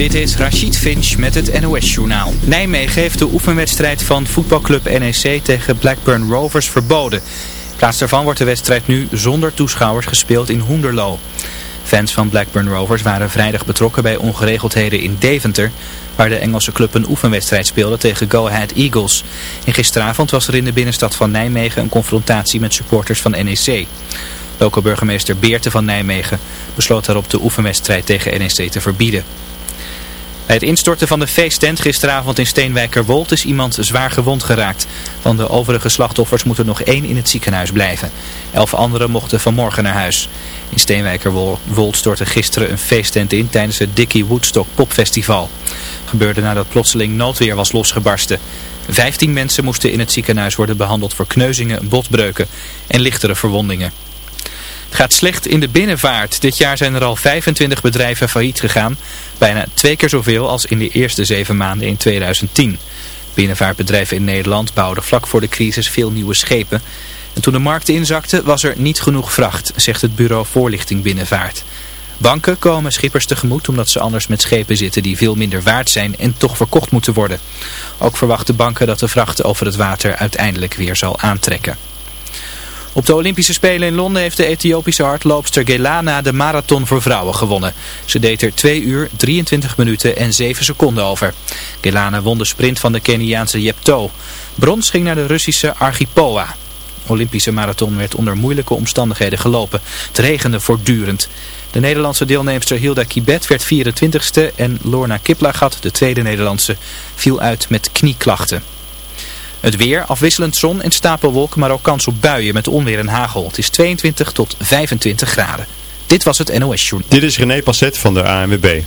Dit is Rachid Finch met het NOS-journaal. Nijmegen heeft de oefenwedstrijd van voetbalclub NEC tegen Blackburn Rovers verboden. In plaats daarvan wordt de wedstrijd nu zonder toeschouwers gespeeld in Hoenderloo. Fans van Blackburn Rovers waren vrijdag betrokken bij ongeregeldheden in Deventer... waar de Engelse club een oefenwedstrijd speelde tegen Go Ahead Eagles. En gisteravond was er in de binnenstad van Nijmegen een confrontatie met supporters van NEC. Lokale burgemeester Beerte van Nijmegen besloot daarop de oefenwedstrijd tegen NEC te verbieden. Bij het instorten van de feesttent gisteravond in Steenwijkerwold is iemand zwaar gewond geraakt. Van de overige slachtoffers moet er nog één in het ziekenhuis blijven. Elf anderen mochten vanmorgen naar huis. In Steenwijkerwold stortte gisteren een feesttent in tijdens het Dickie Woodstock Popfestival. Gebeurde nadat plotseling noodweer was losgebarsten. Vijftien mensen moesten in het ziekenhuis worden behandeld voor kneuzingen, botbreuken en lichtere verwondingen. Het gaat slecht in de binnenvaart. Dit jaar zijn er al 25 bedrijven failliet gegaan. Bijna twee keer zoveel als in de eerste zeven maanden in 2010. Binnenvaartbedrijven in Nederland bouwden vlak voor de crisis veel nieuwe schepen. En toen de markt inzakte was er niet genoeg vracht, zegt het bureau Voorlichting Binnenvaart. Banken komen schippers tegemoet omdat ze anders met schepen zitten die veel minder waard zijn en toch verkocht moeten worden. Ook verwachten banken dat de vracht over het water uiteindelijk weer zal aantrekken. Op de Olympische Spelen in Londen heeft de Ethiopische hardloopster Gelana de marathon voor vrouwen gewonnen. Ze deed er 2 uur, 23 minuten en 7 seconden over. Gelana won de sprint van de Keniaanse Jepto. Brons ging naar de Russische Archipoa. Olympische marathon werd onder moeilijke omstandigheden gelopen. Het regende voortdurend. De Nederlandse deelnemster Hilda Kibet werd 24ste en Lorna Kiplagat, de tweede Nederlandse, viel uit met knieklachten. Het weer, afwisselend zon en stapelwolken, maar ook kans op buien met onweer en hagel. Het is 22 tot 25 graden. Dit was het NOS Journal. Dit is René Passet van de ANWB.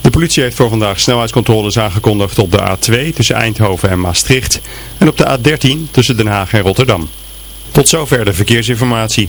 De politie heeft voor vandaag snelheidscontroles aangekondigd op de A2 tussen Eindhoven en Maastricht. En op de A13 tussen Den Haag en Rotterdam. Tot zover de verkeersinformatie.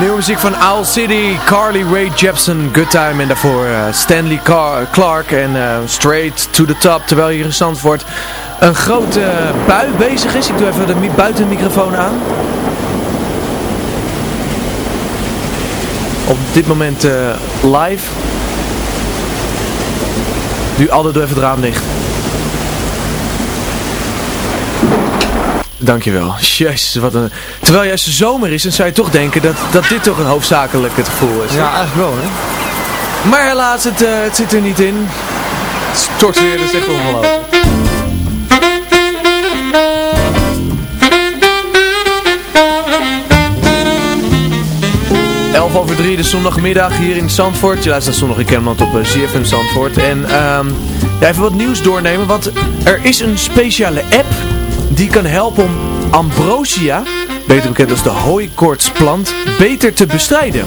Nieuwe muziek van Owl City, Carly Rae Jepsen, Good Time en daarvoor eh, Stanley Clark en eh, Straight to the Top. Terwijl hier in Zandvoort een grote bui bezig is. Ik doe even de mi- buitenmicrofoon aan. Op dit moment eh, live. Nu alle doe even het raam dicht. Dankjewel. Jezus, wat een... Terwijl juist de zomer is, dan zou je toch denken dat, dat dit toch een hoofdzakelijk het gevoel is. Ja, eigenlijk wel, hè? Maar helaas, het, eh, het zit er niet in. Het stort weer, dat is echt ongelooflijk. Elf over drie, de zondagmiddag hier in Zandvoort. Je luistert zondag in Kennemerland op eh, ZFM Zandvoort. En ehm ja, even wat nieuws doornemen, want er is een speciale app die kan helpen om ambrosia, beter bekend als de hooikoortsplant, beter te bestrijden.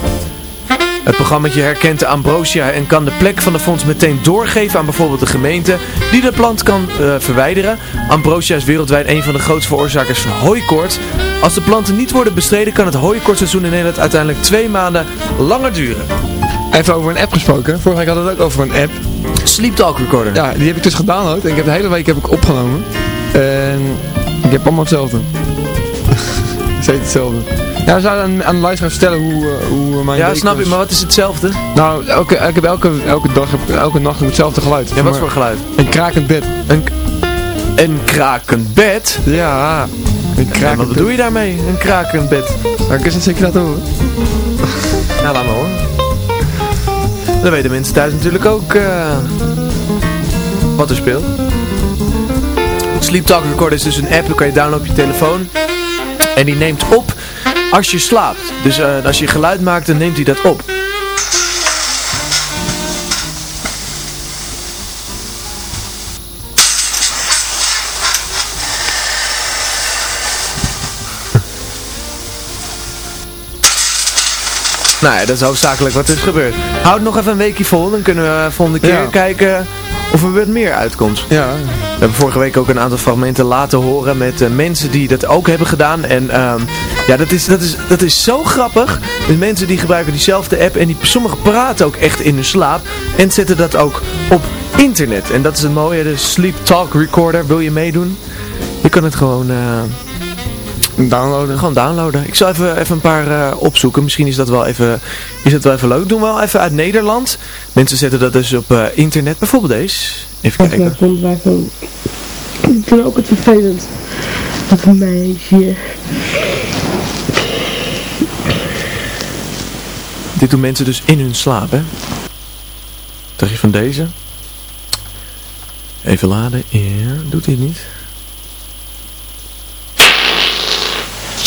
Het programma herkent de ambrosia en kan de plek van de fonds meteen doorgeven aan bijvoorbeeld de gemeente die de plant kan eh, verwijderen. Ambrosia is wereldwijd een van de grootste veroorzakers van hooikoorts. Als de planten niet worden bestreden kan het hooikoortseizoen in Nederland uiteindelijk twee maanden langer duren. Even over een app gesproken. Vorige week hadden we het ook over een app. Sleep Talk Recorder. Ja, die heb ik dus gedownload en ik heb de hele week heb ik opgenomen. En ik heb allemaal hetzelfde. Steeds hetzelfde. Ja, we zouden aan, aan de luisteraar vertellen hoe, eh, hoe mijn Ja, snap was. ik, maar wat is hetzelfde? Nou, elke, ik heb elke, elke dag, elke nacht heb hetzelfde geluid. Ja, wat Maar voor geluid? Een krakend bed. Een, een krakend bed? Ja, een En krakend wat bedoel je daarmee? Een krakend bed? Nou, ik kan het zeker laten horen. Ja, laat maar hoor. Dan weten mensen thuis natuurlijk ook eh, wat er speelt. Sleep Talk Recorder is dus een app, die kan je downloaden op je telefoon. En die neemt op als je slaapt. Dus eh, als je geluid maakt, dan neemt hij dat op. Nou ja, dat is hoofdzakelijk wat er is gebeurd. Houd nog even een weekje vol, dan kunnen we volgende keer Ja. kijken of er wat meer uitkomt. Ja. We hebben vorige week ook een aantal fragmenten laten horen met eh, mensen die dat ook hebben gedaan. En ehm, ja, dat is, dat, is, dat is zo grappig. Met mensen die gebruiken diezelfde app en die, sommigen praten ook echt in hun slaap. En zetten dat ook op internet. En dat is het mooie, de Sleep Talk Recorder. Wil je meedoen? Je kan het gewoon... eh, Downloaden. Gewoon downloaden. Ik zal even, even een paar eh, opzoeken. Misschien is dat wel even, is dat wel even leuk. Doen we wel even uit Nederland. Mensen zetten dat dus op eh, internet. Bijvoorbeeld deze. Even kijken. wij van... Ik vind ook het vervelend. Dat een meisje... Dit doen mensen dus in hun slaap, hè? Wat dacht je van deze? Even laden. Ja, doet hij het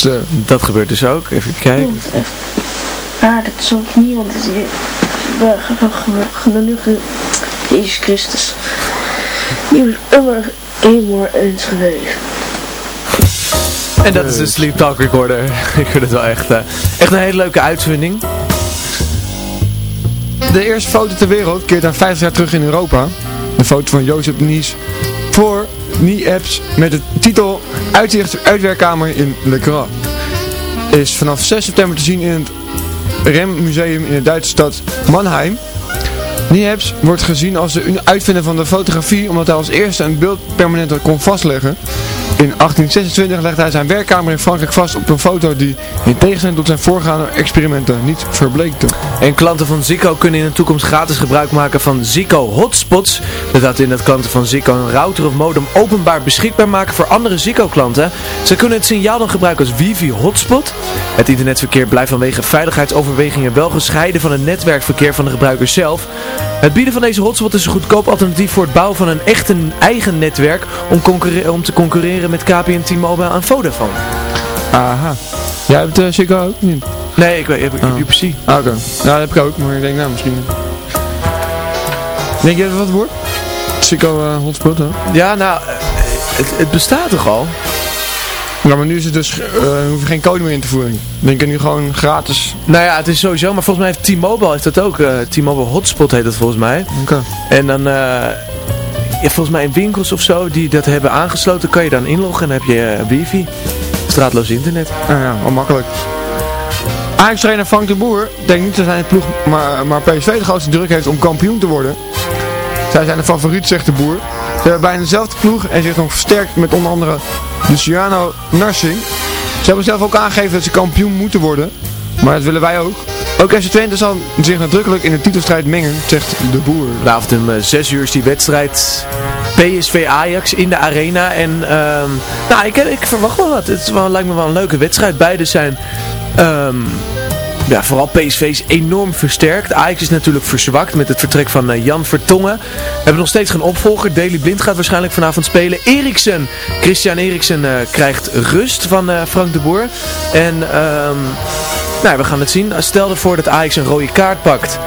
niet? Zo. Dat gebeurt dus ook. Even kijken. Ah, dat is ook niet, want het is... Gelukkig... Jezus Christus. Die was immer eenmaal eens geweest. En dat is de Sleep Talk Recorder. Ik vind het wel echt, eh, echt een hele leuke uitvinding. De eerste foto ter wereld keert aan 50 jaar terug in Europa. De foto van Jozef Nies voor Nie-apps met de titel Uitzicht uitwerkkamer in Le Grand. Is vanaf 6 september te zien in het REM Museum in de Duitse stad Mannheim. Nie-apps wordt gezien als de uitvinder van de fotografie omdat hij als eerste een beeld permanent kon vastleggen. In 1826 legde hij zijn werkkamer in Frankrijk vast op een foto die in tegenstelling tot zijn voorgaande experimenten niet verbleekte. En klanten van Zico kunnen in de toekomst gratis gebruik maken van Zico Hotspots. Dat houdt in dat klanten van Zico een router of modem openbaar beschikbaar maken voor andere Zico klanten. Ze kunnen het signaal dan gebruiken als wifi hotspot. Het internetverkeer blijft vanwege veiligheidsoverwegingen wel gescheiden van het netwerkverkeer van de gebruiker zelf. Het bieden van deze hotspot is een goedkoop alternatief voor het bouwen van een echt eigen netwerk om, om te concurreren met KPN, T-Mobile en Vodafone. Aha. Jij hebt uh, Chico ook niet? Nee, ik, weet- ik heb ik UPC. Ah, Oké. Ja, dat heb ik ook, maar ik denk nou misschien... Denk je dat wat wordt? Chico eh, hotspot, hè? Ja, nou, eh, het, het bestaat toch al? Ja, maar nu is het dus, hoef je geen code meer in te voeren. Dan kan je nu gewoon gratis... Nou ja, het is sowieso, maar volgens mij heeft T-Mobile heeft dat ook. eh, T-Mobile Hotspot heet dat volgens mij. Oké. En dan, volgens mij in winkels of zo die dat hebben aangesloten, kan je dan inloggen en heb je eh, wifi. Straatloos internet. Nou ja, wel makkelijk. Ajax-trainer Frank de Boer denkt niet dat zijn ploeg maar, maar PSV de grootste druk heeft om kampioen te worden. Zij zijn de favoriet, zegt de Boer. Ze hebben bijna dezelfde ploeg en zich nog versterkt met onder andere Luciano Narsing. Ze hebben zelf ook aangegeven dat ze kampioen moeten worden. Maar dat willen wij ook. Ook FC Twente zal zich nadrukkelijk in de titelstrijd mengen, zegt de Boer. Vanavond om 6 uur is die wedstrijd PSV Ajax in de arena. En ehm, nou, ik, ik verwacht wel wat. Het lijkt me wel een leuke wedstrijd. Beide zijn... ehm, ja, vooral PSV is enorm versterkt. Ajax is natuurlijk verzwakt met het vertrek van eh, Jan Vertongen. We hebben nog steeds geen opvolger. Daley Blind gaat waarschijnlijk vanavond spelen. Eriksen, Christian Eriksen eh, krijgt rust van eh, Frank de Boer. En ehm, nou, we gaan het zien. Stel ervoor dat Ajax een rode kaart pakt.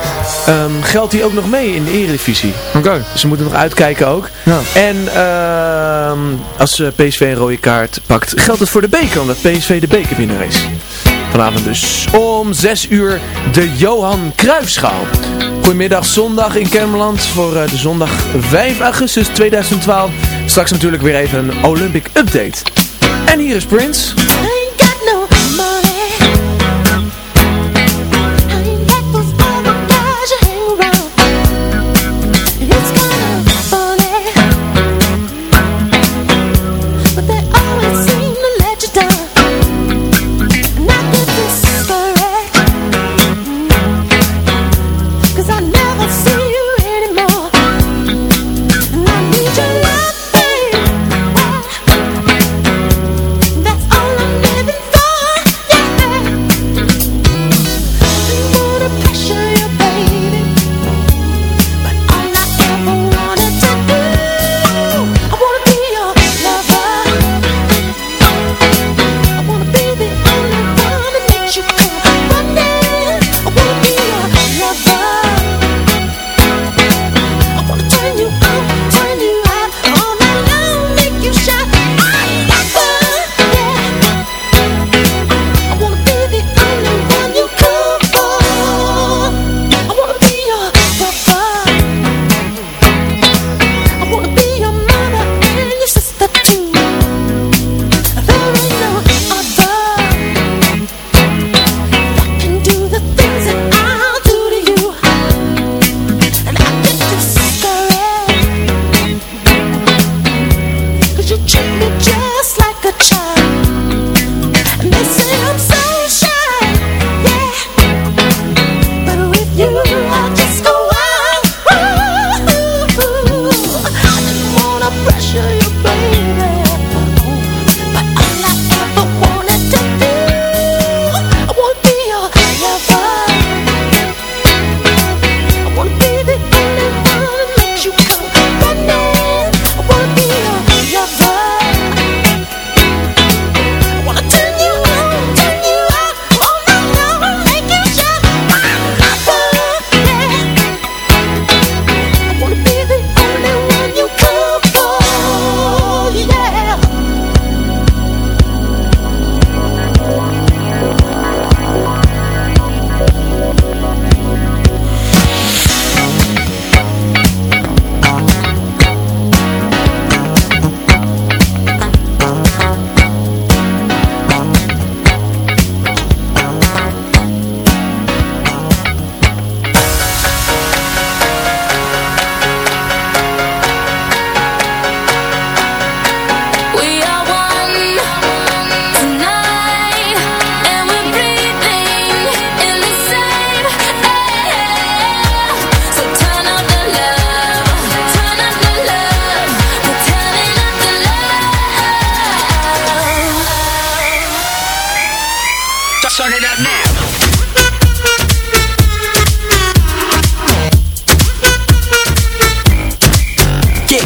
Ehm, geldt die ook nog mee in de eredivisie? Oké. Dus we moeten nog uitkijken ook. Ja. En ehm, als eh, PSV een rode kaart pakt, geldt het voor de beker, omdat PSV de bekerwinnaar is. Vanavond dus om 6 uur de Johan Cruijffschaal. Goedemiddag, zondag in Kermeland voor eh, de zondag 5 augustus 2012. Straks natuurlijk weer even een Olympic update. En hier is Prince.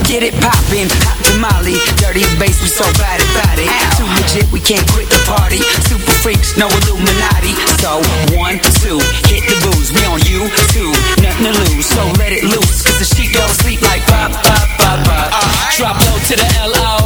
Get, it poppin', hot tamale, dirty bass, we so bad about it. Too legit, we can't quit the party. Super freaks, no Illuminati. So, one, two, hit the booze, we on you, two, nothing to lose. So let it loose, cause the sheep don't sleep like pop, pop, pop, pop. Uh, drop low to the L-O,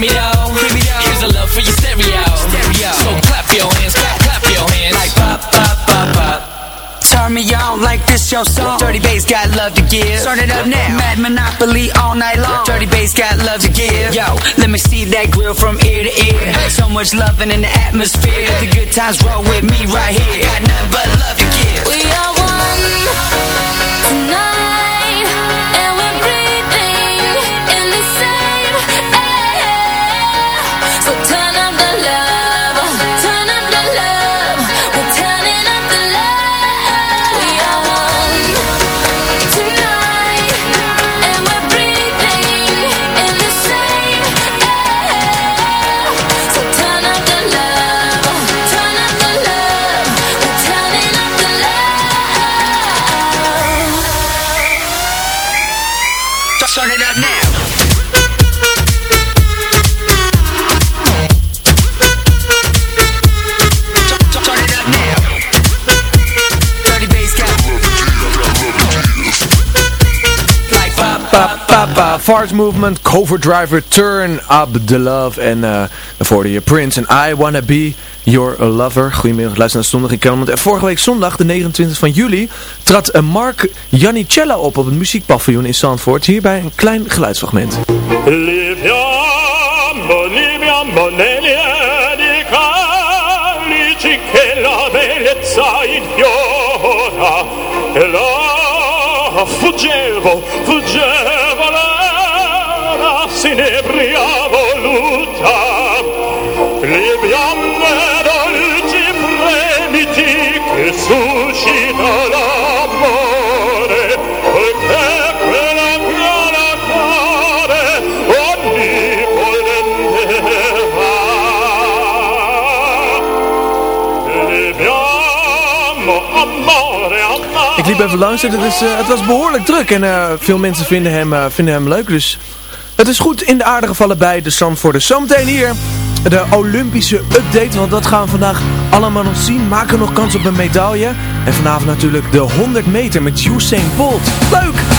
hear me though. Here's a love for your stereo. So clap your hands, clap, clap your hands. Like bop, bop, bop, bop. Turn me on like this your song. Dirty bass got love to give. Turn it up now. Mad Monopoly all night long. Dirty bass got love to give. Yo, let me see that grill from ear to ear. So much loving in the atmosphere. The good times roll with me right here. Got nothing but Fart Movement, Cover Driver, Turn Up The Love. En daarvoor hoorde je Prince en I Wanna Be Your Lover. Goedemiddag, luister naar Zondag in Kelderland. En vorige week zondag, de 29 van juli, trad eh, Mark Janicella op op het muziekpaviljoen in Zandvoort. Hierbij een klein geluidsfragment. Liviamo, liviamo liep even langs het, eh, het was behoorlijk druk. En eh, veel mensen vinden hem, eh, vinden hem leuk. Dus het is goed in de aarde gevallen bij de Zandvoorters. Zometeen hier de Olympische update. Want dat gaan we vandaag allemaal nog zien. Maken nog kans op een medaille. En vanavond natuurlijk de 100 meter met Usain Bolt. Leuk!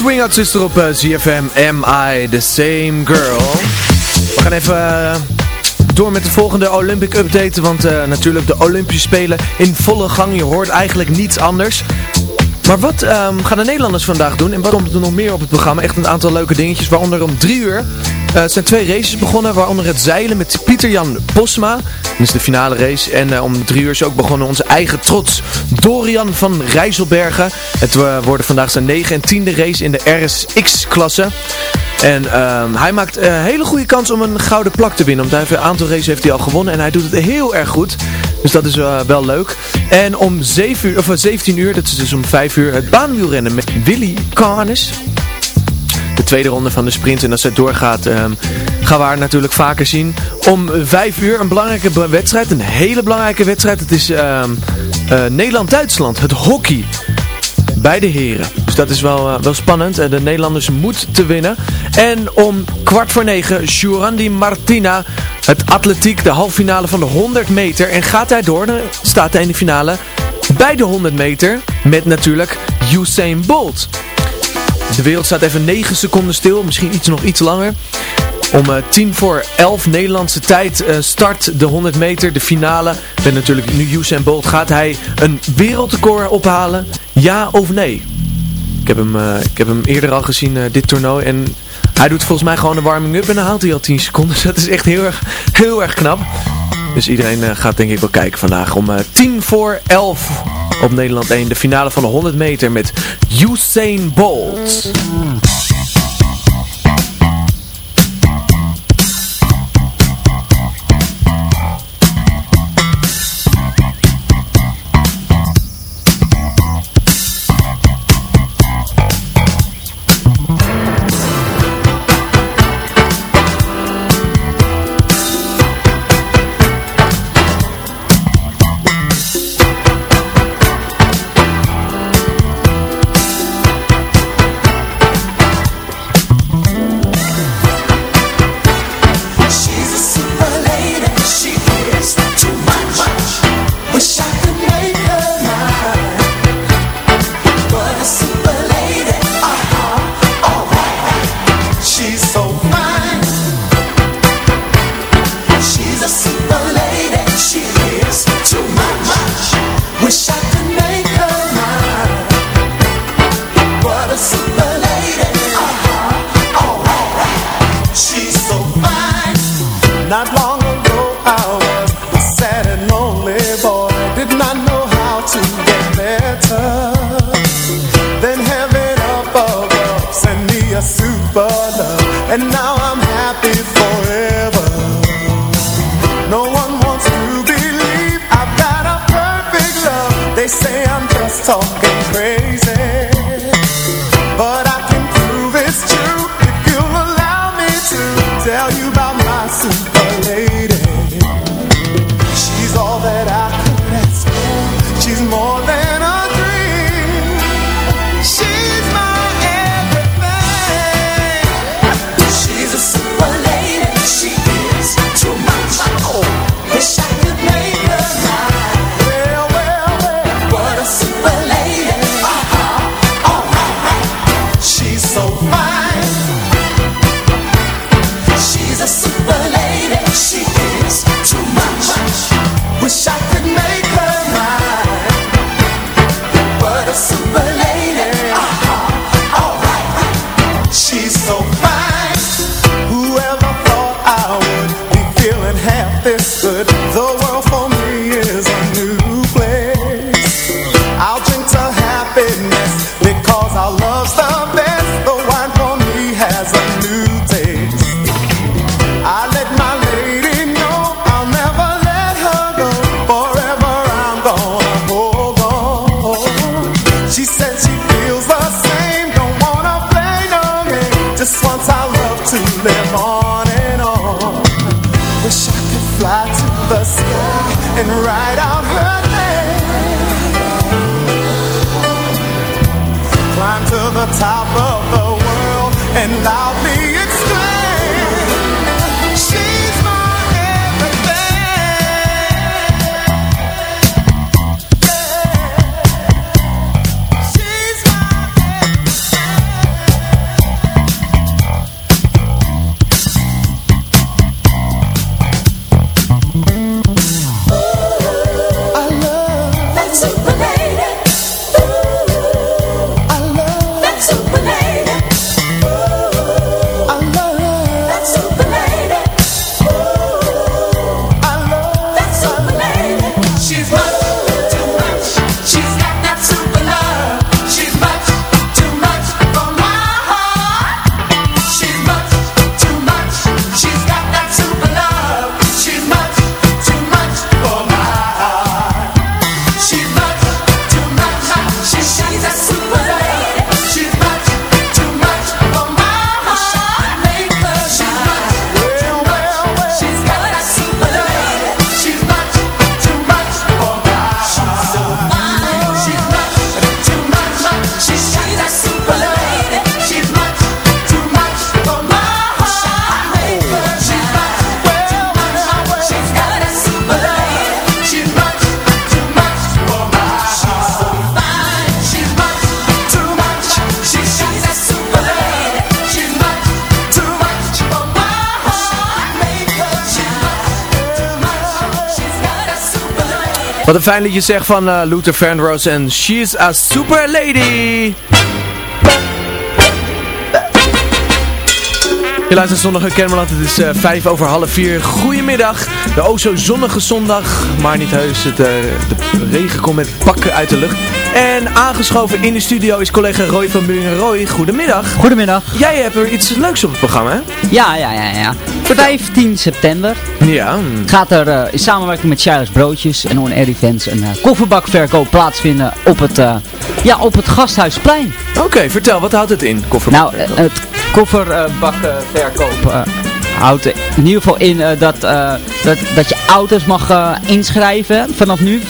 Swing Out Sister op eh, ZFM, Am I the Same Girl? We gaan even eh, door met de volgende Olympic Update, want eh, natuurlijk de Olympische Spelen in volle gang. Je hoort eigenlijk niets anders. Maar wat ehm, gaan de Nederlanders vandaag doen en wat komt er nog meer op het programma? Echt een aantal leuke dingetjes, waaronder om drie uur eh, het zijn twee races begonnen, waaronder het zeilen met Pieter-Jan Posma. Dat is de finale race. En eh, om drie uur is ook begonnen onze eigen trots Dorian van Rijsselbergen. Het eh, worden vandaag zijn negen en tiende race in de RSX-klasse. En ehm, hij maakt een hele goede kans om een gouden plak te winnen. Want hij een aantal races heeft hij al gewonnen en hij doet het heel erg goed. Dus dat is eh, wel leuk. En om 7 uur, of eh, 17 uur, dat is dus om 5 uur, het baanwielrennen met Willy Carnes de tweede ronde van de sprint. En als het doorgaat ehm, gaan we haar natuurlijk vaker zien. Om vijf uur een belangrijke be- wedstrijd. Een hele belangrijke wedstrijd. Het is ehm, eh, Nederland-Duitsland. Het hockey. Bij de heren. Dus dat is wel, eh, wel spannend. De Nederlanders moeten te winnen. En om kwart voor negen, Jurandi Martina. Het atletiek, de halve finale van de 100 meter. En gaat hij door, dan staat hij in de finale bij de 100 meter. Met natuurlijk Usain Bolt. De wereld staat even 9 seconden stil, misschien iets nog iets langer. Om eh 10 voor 11 Nederlandse tijd eh, start de 100 meter, de finale. Met natuurlijk nu Usain Bolt. Gaat hij een wereldrecord ophalen? Ja of nee? Ik heb hem, eh, ik heb hem eerder al gezien, dit toernooi. En hij doet volgens mij gewoon een warming-up en dan haalt hij al 10 seconden. Dus dat is echt heel erg, heel erg knap. Dus iedereen gaat denk ik wel kijken vandaag om 10 voor 11 op Nederland 1. De finale van de 100 meter met Usain Bolt. Wat een fijn liedje zeg van eh, Luther Vandross en She's a Super Lady. Je luistert zondag in Kennemerland, het is eh, vijf over half vier. Goedemiddag, de o zo zonnige zondag, maar niet heus. Het, eh, de regen komt met pakken uit de lucht. En aangeschoven in de studio is collega Roy van Buringen. Roy, goedemiddag. Goedemiddag. Jij hebt er iets leuks op het programma, hè? Ja, ja, ja, ja. 15 september Ja. gaat er eh, in samenwerking met Shire's Broodjes en On Air Events een eh, kofferbakverkoop plaatsvinden op het, eh, ja, op het Gasthuisplein. Oké, vertel, wat houdt het in, kofferbak? Nou, het kofferbakverkoop houdt in ieder geval in dat, dat, dat je auto's mag inschrijven vanaf nu.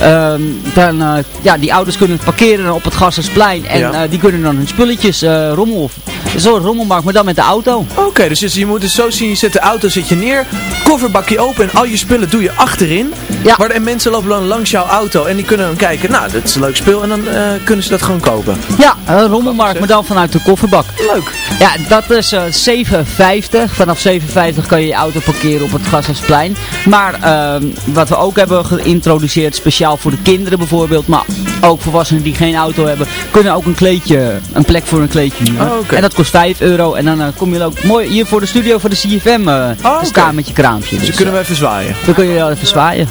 Ehm, dan, ja, die auto's kunnen parkeren op het Gasthuisplein en Ja. die kunnen dan hun spulletjes eh rommel. Zo'n rommelmarkt, maar dan met de auto. Oké, dus je- moet het zo zien, je zet de auto zet je neer, kofferbakje open en al je spullen doe je achterin. Ja. Maar en mensen lopen dan langs jouw auto en die kunnen dan kijken, nou, dat is een leuk spul en dan eh, kunnen ze dat gewoon kopen. Ja, een rommelmarkt, maar dan vanuit de kofferbak. Leuk. Ja, dat is eh 7,50. Vanaf 7,50 kan je je auto parkeren op het Gasthuisplein. Maar ehm, wat we ook hebben geïntroduceerd, speciaal voor de kinderen bijvoorbeeld, maar ook volwassenen die geen auto hebben, kunnen ook een kleedje, een plek voor een kleedje huren. Oh. En dat kost 5 euro. En dan eh, kom je ook mooi hier voor de studio voor de CFM eh, Oh, staan met je kraampje. Dus Dus, kunnen we even zwaaien. eh, dan kun je wel even zwaaien.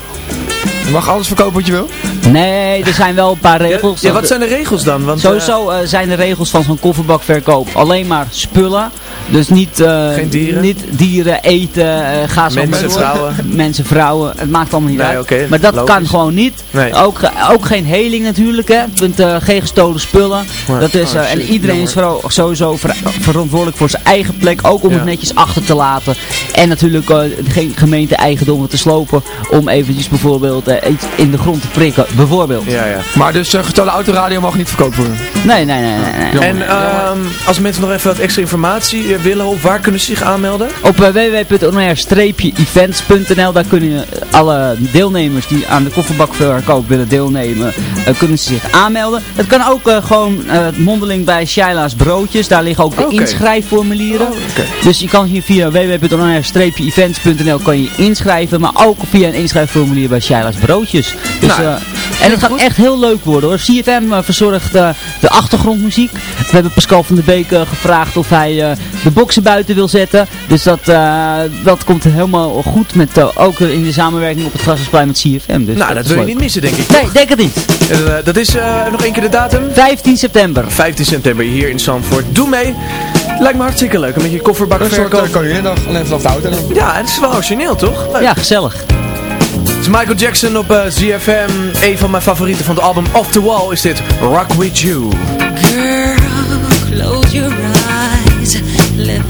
Je mag alles verkopen wat je wil. Nee, er zijn wel een paar regels. Ja, wat zijn de regels dan? Want, eh, Sowieso eh, zijn de regels van zo'n kofferbakverkoop alleen maar spullen. Dus niet, eh, Geen dieren? niet dieren, eten, eh ga zo Mensen, vrouwen. Mensen, vrouwen. Het maakt allemaal niet Nee, uit. maar dat logisch. kan gewoon niet. Nee. Ook, ook geen heling natuurlijk. Hè. Eh, geen gestolen spullen. Maar- dat is, oh, eh, en iedereen is vooral sowieso ver- verantwoordelijk voor zijn eigen plek. Ook om Ja. het netjes achter te laten. En natuurlijk eh, geen gemeente-eigendommen te slopen. Om eventjes bijvoorbeeld eh, iets in de grond te prikken. Bijvoorbeeld. Ja, ja. Maar dus uh, gestolen autoradio mag niet verkoopt worden. Nee, nee, nee. nee, nee. En ehm, als mensen nog even wat extra informatie eh, willen, op waar kunnen ze zich aanmelden? Op uh, www.onair-events.nl daar kunnen alle deelnemers die aan de kofferbakverkoop willen deelnemen, uh, kunnen ze zich aanmelden. Het kan ook uh, gewoon uh, mondeling bij Shaila's Broodjes, daar liggen ook de inschrijfformulieren. Oh, oké. Dus je kan hier via www.onair-events.nl kan je inschrijven, maar ook via een inschrijfformulier bij Shaila's Broodjes. Dus, Nou, uh, en het gaat echt heel leuk worden hoor. CFM uh, verzorgt uh, de achtergrondmuziek. We hebben Pascal van der Beek uh, gevraagd of hij uh, de boksen buiten wil zetten. Dus dat, uh, dat komt helemaal goed met uh, ook in de samenwerking op het Gassersplein met CFM. Dus nou, dat, is wil je niet missen, denk ik. Nee, denk het niet. Uh, dat is uh, nog één keer de datum? 15 september. 15 september hier in Zandvoort. Doe mee. Lijkt me hartstikke leuk. Een beetje kofferbak Een soort verkopen. uh, Koninginnedag, alleen vanaf de auto. Ja, het is wel origineel, toch? Leuk. Ja, gezellig. Is Michael Jackson op uh, ZFM. Een van mijn favorieten van het album Off the Wall is dit Rock With You. Girl, close your eyes. Let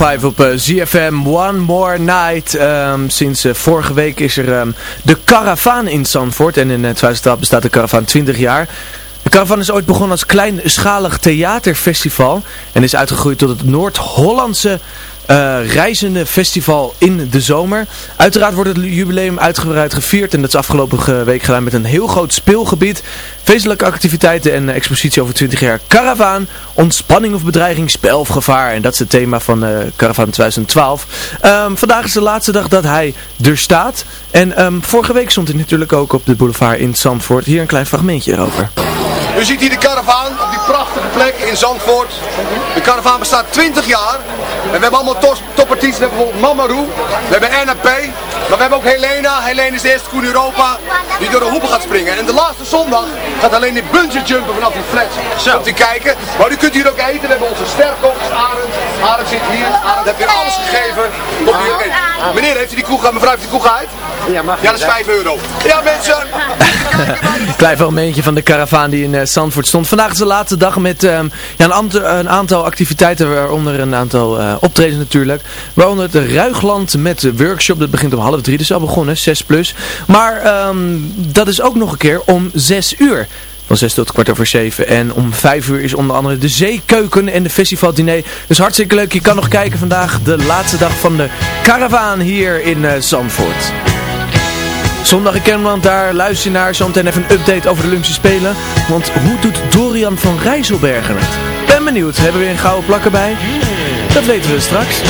5 op eh, ZFM One More Night. Ehm, sinds eh, vorige week is er ehm, de Caravaan in Zandvoort. En in 2012 bestaat de Caravaan 20 jaar. De Caravaan is ooit begonnen als kleinschalig theaterfestival. En is uitgegroeid tot het Noord-Hollandse reizende festival in de zomer. Uiteraard wordt het jubileum uitgebreid gevierd. En dat is afgelopen ge- week gedaan met een heel groot speelgebied. Feestelijke activiteiten en eh, expositie over 20 jaar. Caravaan, ontspanning of bedreiging, spel of gevaar. En dat is het thema van eh Caravaan 2012. Ehm, vandaag is de laatste dag dat hij er staat. En ehm, vorige week stond hij natuurlijk ook op de boulevard in Zandvoort. Hier een klein fragmentje erover. U ziet hier de karavaan op die prachtige plek in Zandvoort. De karavaan bestaat 20 jaar. En we hebben allemaal topartiesten. We hebben bijvoorbeeld Mamaru. We hebben NAP. Maar we hebben ook Helena. Helena is de eerste koe in Europa die door de hoepel gaat springen. En de laatste zondag gaat alleen die bungee jumpen vanaf die flat. Zo. Komt u kijken. Maar u kunt hier ook eten. We hebben onze sterkkoks, Arend. Arend zit hier. Arend heeft weer alles gegeven. Komt u hier ook eten. Meneer, heeft u die koe gehad? Mevrouw, heeft u die koe gehad? Ja, mag Ja, dat is 5 euro. Ja, mensen. Klein fragmentje van de karavaan die in eh, Zandvoort stond. Vandaag is de laatste dag met ehm, ja, een, ant- een aantal activiteiten, waaronder een aantal eh, optredens natuurlijk. Waaronder het Ruigland met de workshop, dat begint om half drie, dus al begonnen, 6 plus. Maar ehm, dat is ook nog een keer om 6 uur. Van 6 tot kwart over 7. En om 5 uur is onder andere de zeekeuken en de festivaldiner. Dus hartstikke leuk. Je kan nog kijken vandaag de laatste dag van de karavaan hier in eh, Zandvoort. Zondag in Kennemerland, daar luister je naar. Zometeen even een update over de Olympische Spelen. Want hoe doet Dorian van Rijsselbergen het? Ben benieuwd. Hebben we weer een gouden plak erbij? Dat weten we straks.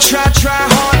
Try, try hard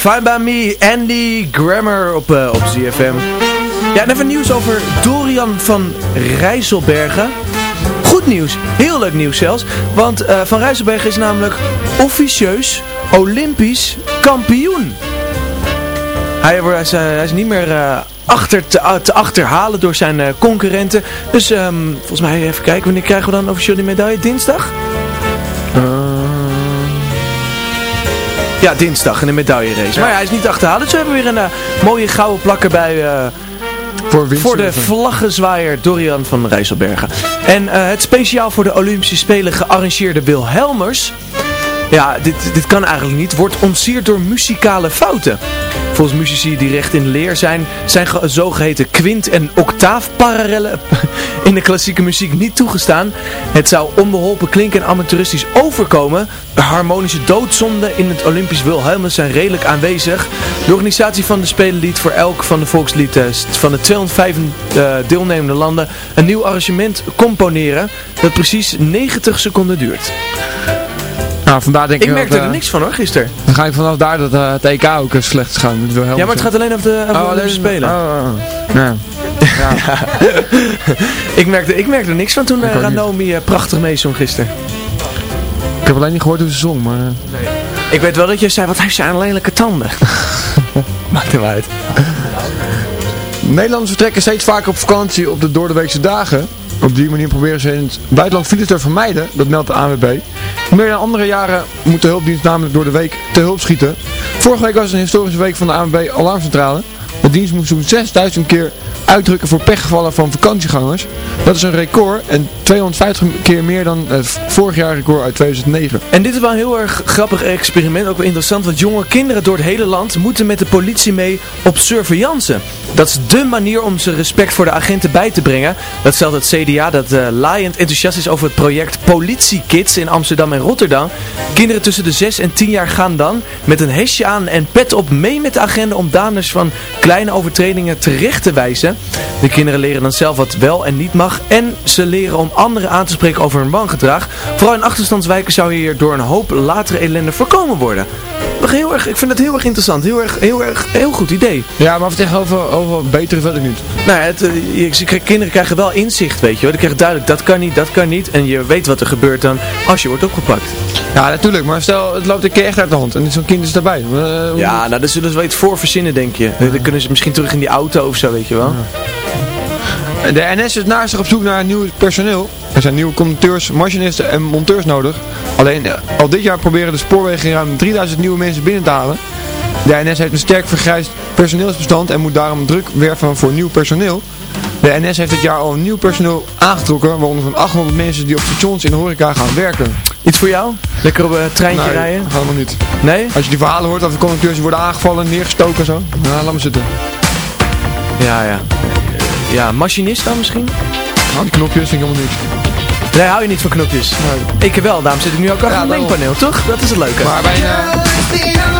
Fine by me. Andy Grammer op, eh, op ZFM. Ja, en even nieuws over Dorian van Rijsselbergen. Goed nieuws. Heel leuk nieuws zelfs. Want eh, Van Rijsselbergen is namelijk officieus Olympisch kampioen. Hij, hij, is, eh, hij is niet meer eh, achter te, te achterhalen door zijn eh, concurrenten. Dus ehm, volgens mij, even kijken, wanneer krijgen we dan officieel die medaille? Dinsdag? Ja, dinsdag in de medaillerace. Maar ja, hij is niet achterhalen. Dus we hebben weer een eh, mooie gouden plakker bij... eh, Voor, voor de vlaggenzwaaier Dorian van Rijsselbergen. En eh, het speciaal voor de Olympische Spelen gearrangeerde Wilhelmers... Ja, dit, dit kan eigenlijk niet. Wordt ontsierd door muzikale fouten. Volgens muzici die recht in leer zijn, zijn ge- zogeheten kwint- en octaafparallellen in de klassieke muziek niet toegestaan. Het zou onbeholpen klinken en amateuristisch overkomen. Harmonische doodzonden in het Olympisch Wilhelmus zijn redelijk aanwezig. De organisatie van de Spelen liet voor elk van de volkslied eh, van de 205 eh, deelnemende landen een nieuw arrangement componeren dat precies 90 seconden duurt. Nou, vandaar denk ik Ik dat, merkte er eh, niks van hoor, gisteren. Dan ga ik vanaf daar dat eh, het EK ook eh, slecht gaan. Ja, maar het gaat alleen over de, over de Olympische Spelen. Oh, oh. Ja. ik, merkte, ik merkte er niks van toen uh. Ranomi prachtig meezong gisteren. Ik heb alleen niet gehoord hoe ze zong, maar... eh, Ik weet wel dat je zei, wat heeft ze aan lelijke tanden. Maakt hem uit. Nederlanders vertrekken steeds vaker op vakantie op de doordeweekse dagen. Op die manier proberen ze in het buitenland files te vermijden, dat meldt de ANWB. Meer dan andere jaren moet de hulpdienst namelijk door de week te hulp schieten. Vorige week was een historische week van de ANWB Alarmcentrale. De dienst moest zo'n 6000 keer uitdrukken voor pechgevallen van vakantiegangers. Dat is een record en 250 keer meer dan het vorig jaar record uit 2009. En dit is wel een heel erg grappig experiment, ook wel interessant, want jonge kinderen door het hele land moeten met de politie mee op surveillance. Dat is dé manier om ze respect voor de agenten bij te brengen. Dat stelt het CDA dat uh, laaiend enthousiast is over het project Politiekids in Amsterdam en Rotterdam. Kinderen tussen de 6 en 10 jaar gaan dan met een hesje aan en pet op mee met de agenda om daders van kleine kleine overtredingen terecht te wijzen. De kinderen leren dan zelf wat wel en niet mag. En ze leren om anderen aan te spreken over hun wangedrag. Vooral in achterstandswijken zou hier door een hoop latere ellende voorkomen worden. Heel erg, ik vind het heel erg interessant. Heel erg, heel erg, heel goed idee. Ja, maar vertel over, over betere weet ik niet. Nou, ja, het, eh, je, kinderen krijgen wel inzicht, weet je wel. Die krijgen duidelijk, dat kan niet, dat kan niet. En je weet wat er gebeurt dan als je wordt opgepakt. Ja, natuurlijk. Maar stel, het loopt een keer echt uit de hand. En zo'n kind is daarbij. Eh, Ja, nou, daar zullen ze wel iets voor verzinnen, denk je. Dan kunnen ze misschien terug in die auto of zo, weet je wel. De NS is naast zich op zoek naar nieuw personeel. Er zijn nieuwe conducteurs, machinisten en monteurs nodig. Alleen eh, al dit jaar proberen de spoorwegen ruim 3000 nieuwe mensen binnen te halen. De NS heeft een sterk vergrijsd personeelsbestand en moet daarom druk werven voor nieuw personeel. De NS heeft dit jaar al nieuw personeel aangetrokken, waaronder zo'n 800 mensen die op stations in de horeca gaan werken. Iets voor jou? Lekker op een treintje Nee, rijden? helemaal niet. Nee? Als je die verhalen hoort dat de conducteurs worden aangevallen, neergestoken en zo. Nou, laat me zitten. Ja, ja. Ja, machinist dan misschien? Die knopjes vind ik helemaal niks. Nee, hou je niet van knopjes? Ik wel, daarom zit ik nu ook achter Ja, een mengpaneel, toch? Dat is het leuke. Maar bij